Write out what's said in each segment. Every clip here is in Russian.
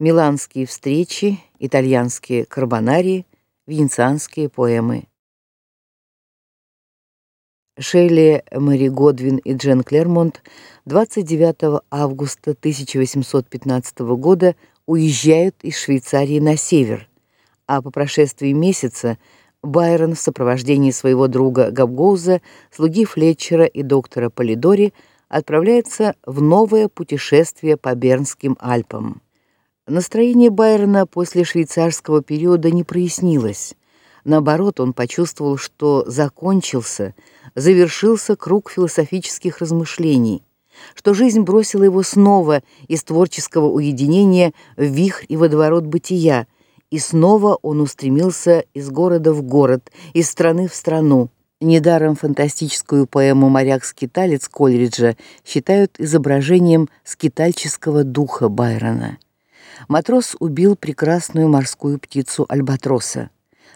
Миланские встречи, итальянские карбонарии, венецианские поэмы. Шелли, Мэри Годвин и Джен Клермонт 29 августа 1815 года уезжают из Швейцарии на север, а по прошествии месяца Байрон в сопровождении своего друга Габгоуза, слуги Флетчера и доктора Полидори отправляется в новое путешествие по Бернским Альпам. Настроение Байрона после швейцарского периода не прояснилось. Наоборот, он почувствовал, что закончился, завершился круг философических размышлений, что жизнь бросила его снова из творческого уединения в вихрь и водоворот бытия, и снова он устремился из города в город, из страны в страну. Недаром фантастическую поэму Моряк-скиталец Кольриджа считают изображением скитальческого духа Байрона. Матрос убил прекрасную морскую птицу альбатроса.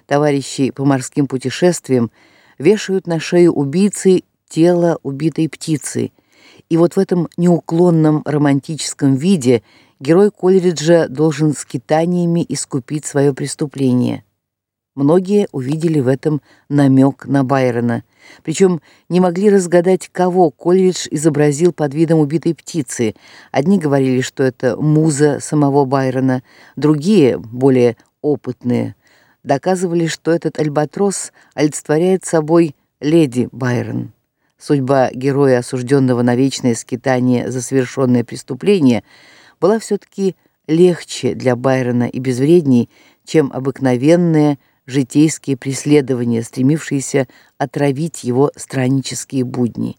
Товарищи по морским путешествиям вешают на шею убийцы тело убитой птицы. И вот в этом неуклонном романтическом виде герой Кольриджа должен скитаниями искупить свое преступление. Многие увидели в этом намек на Байрона, причем не могли разгадать, кого Кольридж изобразил под видом убитой птицы. Одни говорили, что это муза самого Байрона, другие, более опытные, доказывали, что этот альбатрос олицетворяет собой леди Байрон. Судьба героя, осужденного на вечное скитание за совершенное преступление, была все таки легче для Байрона и безвредней, чем обыкновенная житейские преследования, стремившиеся отравить его страннические будни.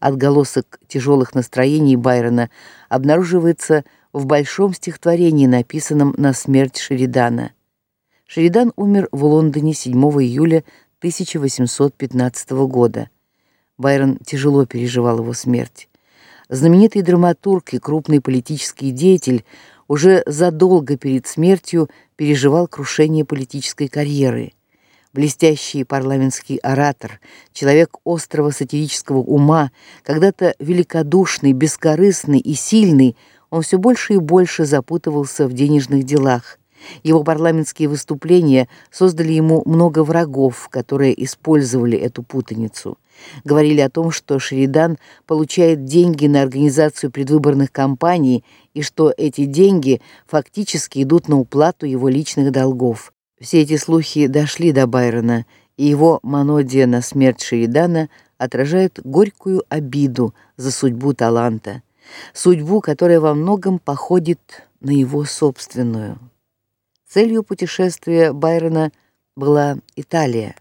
Отголосок тяжелых настроений Байрона обнаруживается в большом стихотворении, написанном на смерть Шеридана. Шеридан умер в Лондоне 7 июля 1815 года. Байрон тяжело переживал его смерть. Знаменитый драматург и крупный политический деятель уже задолго перед смертью переживал крушение политической карьеры. Блестящий парламентский оратор, человек острого сатирического ума, когда-то великодушный, бескорыстный и сильный, он все больше и больше запутывался в денежных делах. Его парламентские выступления создали ему много врагов, которые использовали эту путаницу. Говорили о том, что Шеридан получает деньги на организацию предвыборных кампаний и что эти деньги фактически идут на уплату его личных долгов. Все эти слухи дошли до Байрона, и его монодия на смерть Шеридана отражает горькую обиду за судьбу таланта, судьбу, которая во многом походит на его собственную. Целью путешествия Байрона была Италия.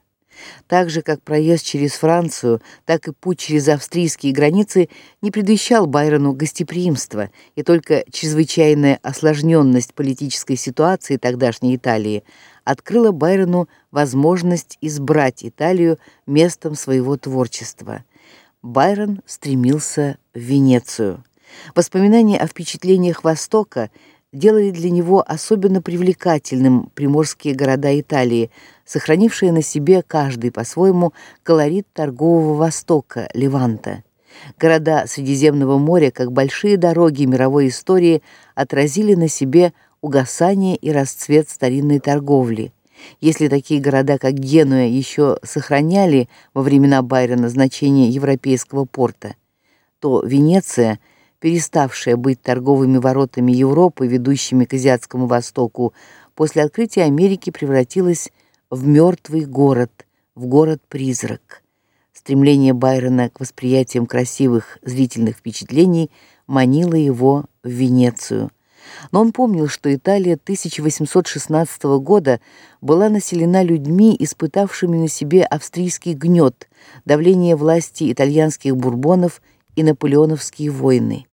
Так же, как проезд через Францию, так и путь через австрийские границы не предвещал Байрону гостеприимства, и только чрезвычайная осложненность политической ситуации тогдашней Италии открыла Байрону возможность избрать Италию местом своего творчества. Байрон стремился в Венецию. Воспоминания о впечатлениях Востока делали для него особенно привлекательным приморские города Италии, сохранившие на себе каждый по-своему колорит торгового Востока, Леванта. Города Средиземного моря, как большие дороги мировой истории, отразили на себе угасание и расцвет старинной торговли. Если такие города, как Генуя, еще сохраняли во времена Байрона значение европейского порта, то Венеция – переставшая быть торговыми воротами Европы, ведущими к азиатскому востоку, после открытия Америки превратилась в мертвый город, в город-призрак. Стремление Байрона к восприятиям красивых зрительных впечатлений манило его в Венецию. Но он помнил, что Италия 1816 года была населена людьми, испытавшими на себе австрийский гнет, давление власти итальянских бурбонов и наполеоновские войны.